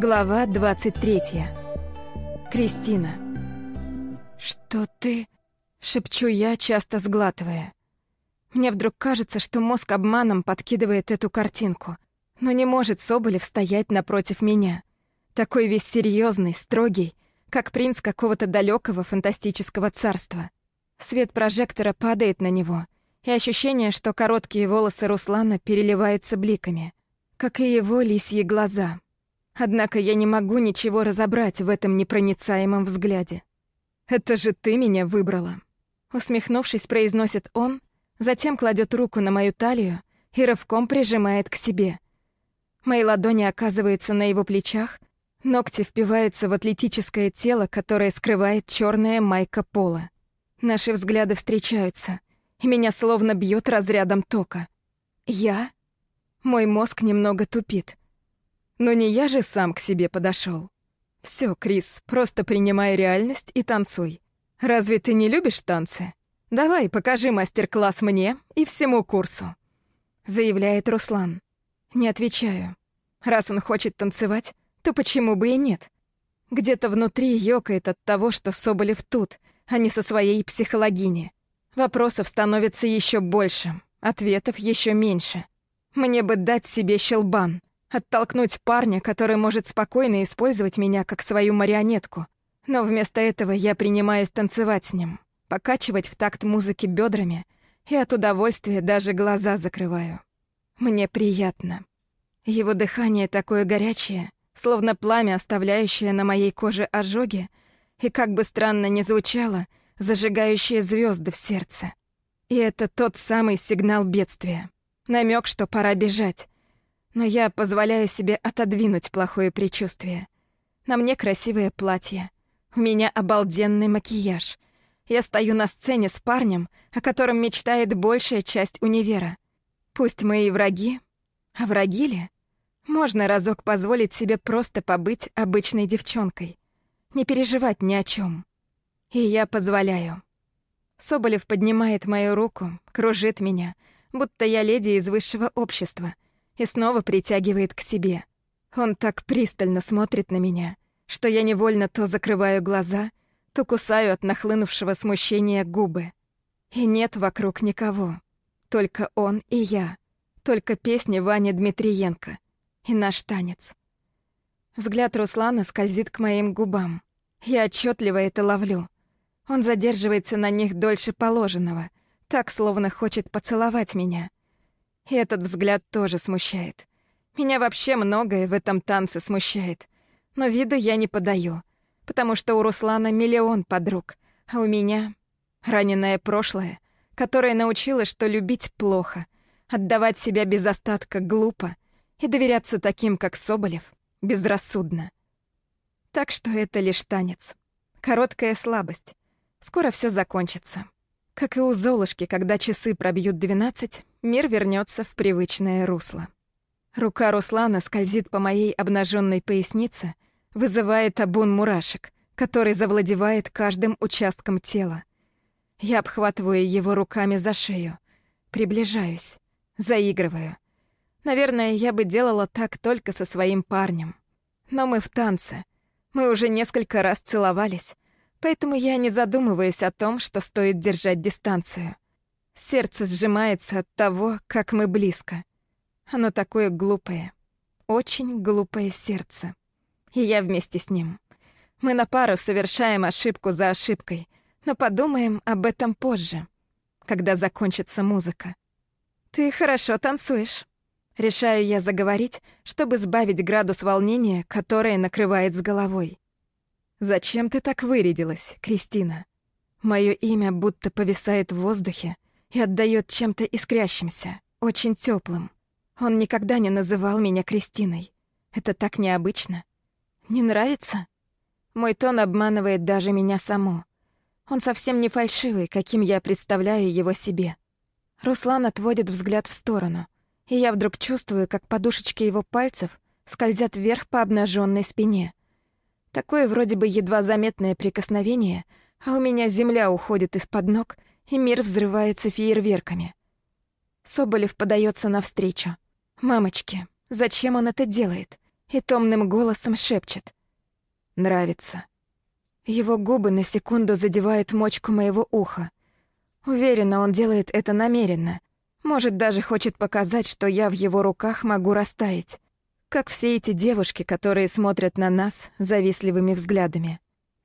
Глава 23. Кристина. «Что ты?» — шепчу я, часто сглатывая. Мне вдруг кажется, что мозг обманом подкидывает эту картинку. Но не может Соболев стоять напротив меня. Такой весь серьезный, строгий, как принц какого-то далекого фантастического царства. Свет прожектора падает на него, и ощущение, что короткие волосы Руслана переливаются бликами, как и его лисьи глаза — Однако я не могу ничего разобрать в этом непроницаемом взгляде. «Это же ты меня выбрала!» Усмехнувшись, произносит он, затем кладет руку на мою талию и рывком прижимает к себе. Мои ладони оказываются на его плечах, ногти впиваются в атлетическое тело, которое скрывает черная майка пола. Наши взгляды встречаются, и меня словно бьет разрядом тока. Я? Мой мозг немного тупит. Но не я же сам к себе подошел. Все, Крис, просто принимай реальность и танцуй. Разве ты не любишь танцы? Давай, покажи мастер-класс мне и всему курсу. Заявляет Руслан. Не отвечаю. Раз он хочет танцевать, то почему бы и нет? Где-то внутри ёкает от того, что Соболев тут, а не со своей психологини. Вопросов становится еще больше, ответов еще меньше. Мне бы дать себе щелбан — Оттолкнуть парня, который может спокойно использовать меня как свою марионетку. Но вместо этого я принимаюсь танцевать с ним, покачивать в такт музыки бедрами и от удовольствия даже глаза закрываю. Мне приятно. Его дыхание такое горячее, словно пламя, оставляющее на моей коже ожоги, и, как бы странно ни звучало, зажигающее звезды в сердце. И это тот самый сигнал бедствия. намек, что пора бежать, но я позволяю себе отодвинуть плохое предчувствие. На мне красивое платье. У меня обалденный макияж. Я стою на сцене с парнем, о котором мечтает большая часть универа. Пусть мы и враги, а враги ли? Можно разок позволить себе просто побыть обычной девчонкой. Не переживать ни о чем. И я позволяю. Соболев поднимает мою руку, кружит меня, будто я леди из высшего общества — и снова притягивает к себе. Он так пристально смотрит на меня, что я невольно то закрываю глаза, то кусаю от нахлынувшего смущения губы. И нет вокруг никого. Только он и я. Только песни Вани Дмитриенко. И наш танец. Взгляд Руслана скользит к моим губам. Я отчетливо это ловлю. Он задерживается на них дольше положенного, так, словно хочет поцеловать меня. И этот взгляд тоже смущает. Меня вообще многое в этом танце смущает. Но виду я не подаю, потому что у Руслана миллион подруг, а у меня раненое прошлое, которое научило, что любить плохо, отдавать себя без остатка глупо и доверяться таким, как Соболев, безрассудно. Так что это лишь танец. Короткая слабость. Скоро все закончится. Как и у Золушки, когда часы пробьют двенадцать, мир вернется в привычное русло. Рука Руслана скользит по моей обнаженной пояснице, вызывая табун мурашек, который завладевает каждым участком тела. Я обхватываю его руками за шею, приближаюсь, заигрываю. Наверное, я бы делала так только со своим парнем. Но мы в танце. Мы уже несколько раз целовались, Поэтому я не задумываюсь о том, что стоит держать дистанцию. Сердце сжимается от того, как мы близко. Оно такое глупое. Очень глупое сердце. И я вместе с ним. Мы на пару совершаем ошибку за ошибкой, но подумаем об этом позже, когда закончится музыка. «Ты хорошо танцуешь». Решаю я заговорить, чтобы сбавить градус волнения, которое накрывает с головой. «Зачем ты так вырядилась, Кристина?» Мое имя будто повисает в воздухе и отдает чем-то искрящимся, очень теплым. Он никогда не называл меня Кристиной. Это так необычно. Не нравится? Мой тон обманывает даже меня саму. Он совсем не фальшивый, каким я представляю его себе. Руслан отводит взгляд в сторону, и я вдруг чувствую, как подушечки его пальцев скользят вверх по обнаженной спине. Такое вроде бы едва заметное прикосновение, а у меня земля уходит из-под ног, и мир взрывается фейерверками. Соболев подается навстречу. «Мамочки, зачем он это делает? и томным голосом шепчет. «Нравится». Его губы на секунду задевают мочку моего уха. Уверена, он делает это намеренно. Может, даже хочет показать, что я в его руках могу растаять. Как все эти девушки, которые смотрят на нас завистливыми взглядами.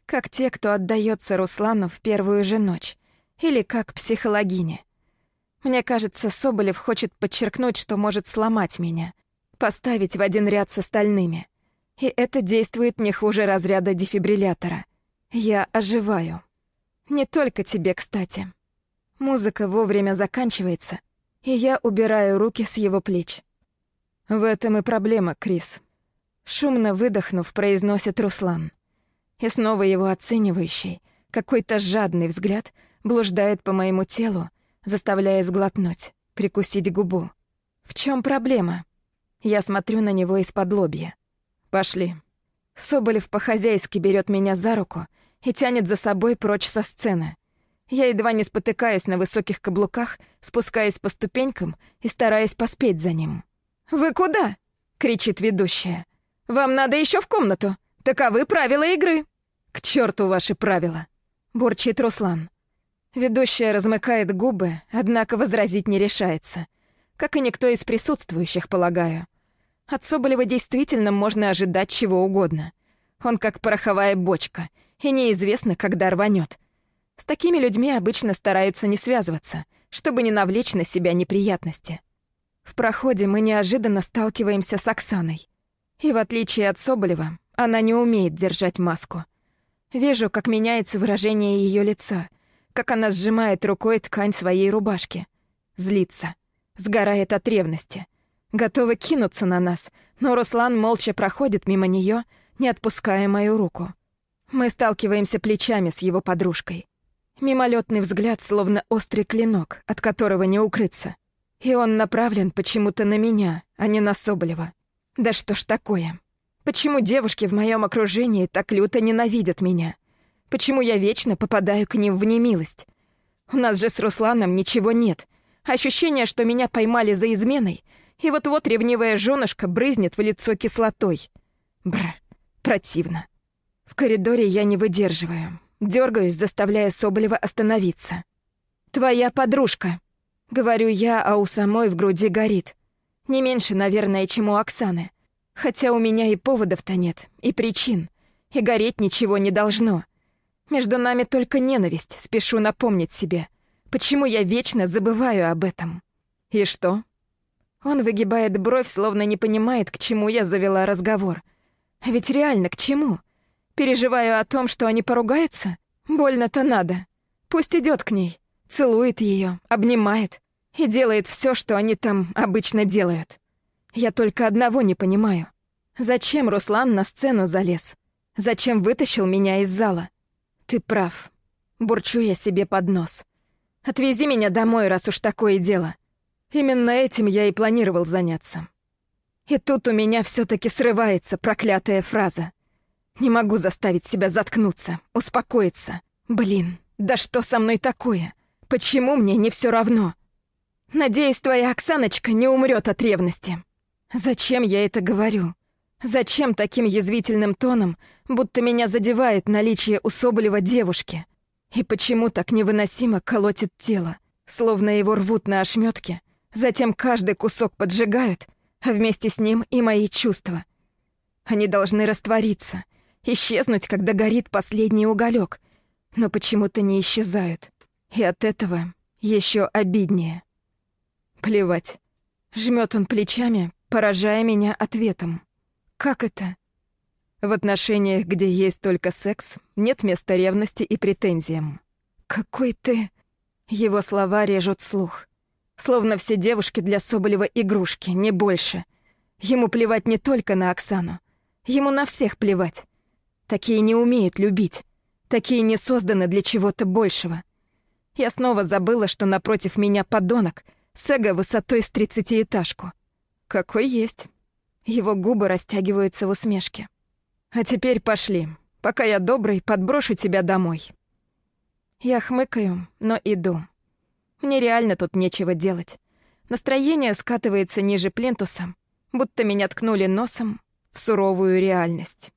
Как те, кто отдается Руслану в первую же ночь. Или как психологиня. Мне кажется, Соболев хочет подчеркнуть, что может сломать меня. Поставить в один ряд с остальными. И это действует не хуже разряда дефибриллятора — я оживаю. Не только тебе, кстати. Музыка вовремя заканчивается, и я убираю руки с его плеч. В этом и проблема, Крис. Шумно выдохнув, произносит Руслан. И снова его оценивающий, какой-то жадный взгляд блуждает по моему телу, заставляя сглотнуть, прикусить губу. В чем проблема? Я смотрю на него из-под лобья. Пошли. Соболев по-хозяйски берет меня за руку — и тянет за собой прочь со сцены. Я едва не спотыкаюсь на высоких каблуках, спускаясь по ступенькам и стараясь поспеть за ним. «Вы куда?» — кричит ведущая. «Вам надо еще в комнату. Таковы правила игры». «К черту ваши правила!» — бурчит Руслан. Ведущая размыкает губы, однако возразить не решается. Как и никто из присутствующих, полагаю. От Соболева действительно можно ожидать чего угодно. Он как пороховая бочка — и неизвестно, когда рванет. С такими людьми обычно стараются не связываться, чтобы не навлечь на себя неприятности. В проходе мы неожиданно сталкиваемся с Оксаной. И в отличие от Соболева, она не умеет держать маску. Вижу, как меняется выражение ее лица, как она сжимает рукой ткань своей рубашки. Злится, сгорает от ревности. Готова кинуться на нас, но Руслан молча проходит мимо нее, не отпуская мою руку. Мы сталкиваемся плечами с его подружкой. Мимолетный взгляд, словно острый клинок, от которого не укрыться. И он направлен почему-то на меня, а не на Соболева. Да что ж такое? Почему девушки в моем окружении так люто ненавидят меня? Почему я вечно попадаю к ним в немилость? У нас же с Русланом ничего нет. Ощущение, что меня поймали за изменой, и вот-вот ревнивая женушка брызнет в лицо кислотой. Бр, противно. В коридоре я не выдерживаю. Дергаюсь, заставляя Соболева остановиться. «Твоя подружка», — говорю я, а у самой в груди горит. Не меньше, наверное, чем у Оксаны. Хотя у меня и поводов-то нет, и причин. И гореть ничего не должно. Между нами только ненависть, спешу напомнить себе. Почему я вечно забываю об этом? И что? Он выгибает бровь, словно не понимает, к чему я завела разговор. А ведь реально к чему? — Переживаю о том, что они поругаются? Больно-то надо. Пусть идет к ней, целует ее, обнимает и делает все, что они там обычно делают. Я только одного не понимаю. Зачем Руслан на сцену залез? Зачем вытащил меня из зала? Ты прав. Бурчу я себе под нос. Отвези меня домой, раз уж такое дело. Именно этим я и планировал заняться. И тут у меня все таки срывается проклятая фраза. Не могу заставить себя заткнуться, успокоиться. Блин, да что со мной такое? Почему мне не все равно? Надеюсь, твоя Оксаночка не умрет от ревности. Зачем я это говорю? Зачем таким язвительным тоном, будто меня задевает наличие у Соболева девушки? И почему так невыносимо колотит тело, словно его рвут на ошметке, затем каждый кусок поджигают, а вместе с ним и мои чувства. Они должны раствориться, исчезнуть, когда горит последний уголек, но почему-то не исчезают. И от этого еще обиднее. Плевать. Жмет он плечами, поражая меня ответом. Как это? В отношениях, где есть только секс, нет места ревности и претензиям. Какой ты... Его слова режут слух. Словно все девушки для Соболева игрушки, не больше. Ему плевать не только на Оксану. Ему на всех плевать. Такие не умеют любить. Такие не созданы для чего-то большего. Я снова забыла, что напротив меня подонок, с эго высотой с тридцатиэтажку. Какой есть. Его губы растягиваются в усмешке. А теперь пошли. Пока я добрый, подброшу тебя домой. Я хмыкаю, но иду. Мне реально тут нечего делать. Настроение скатывается ниже плинтуса, будто меня ткнули носом, в суровую реальность.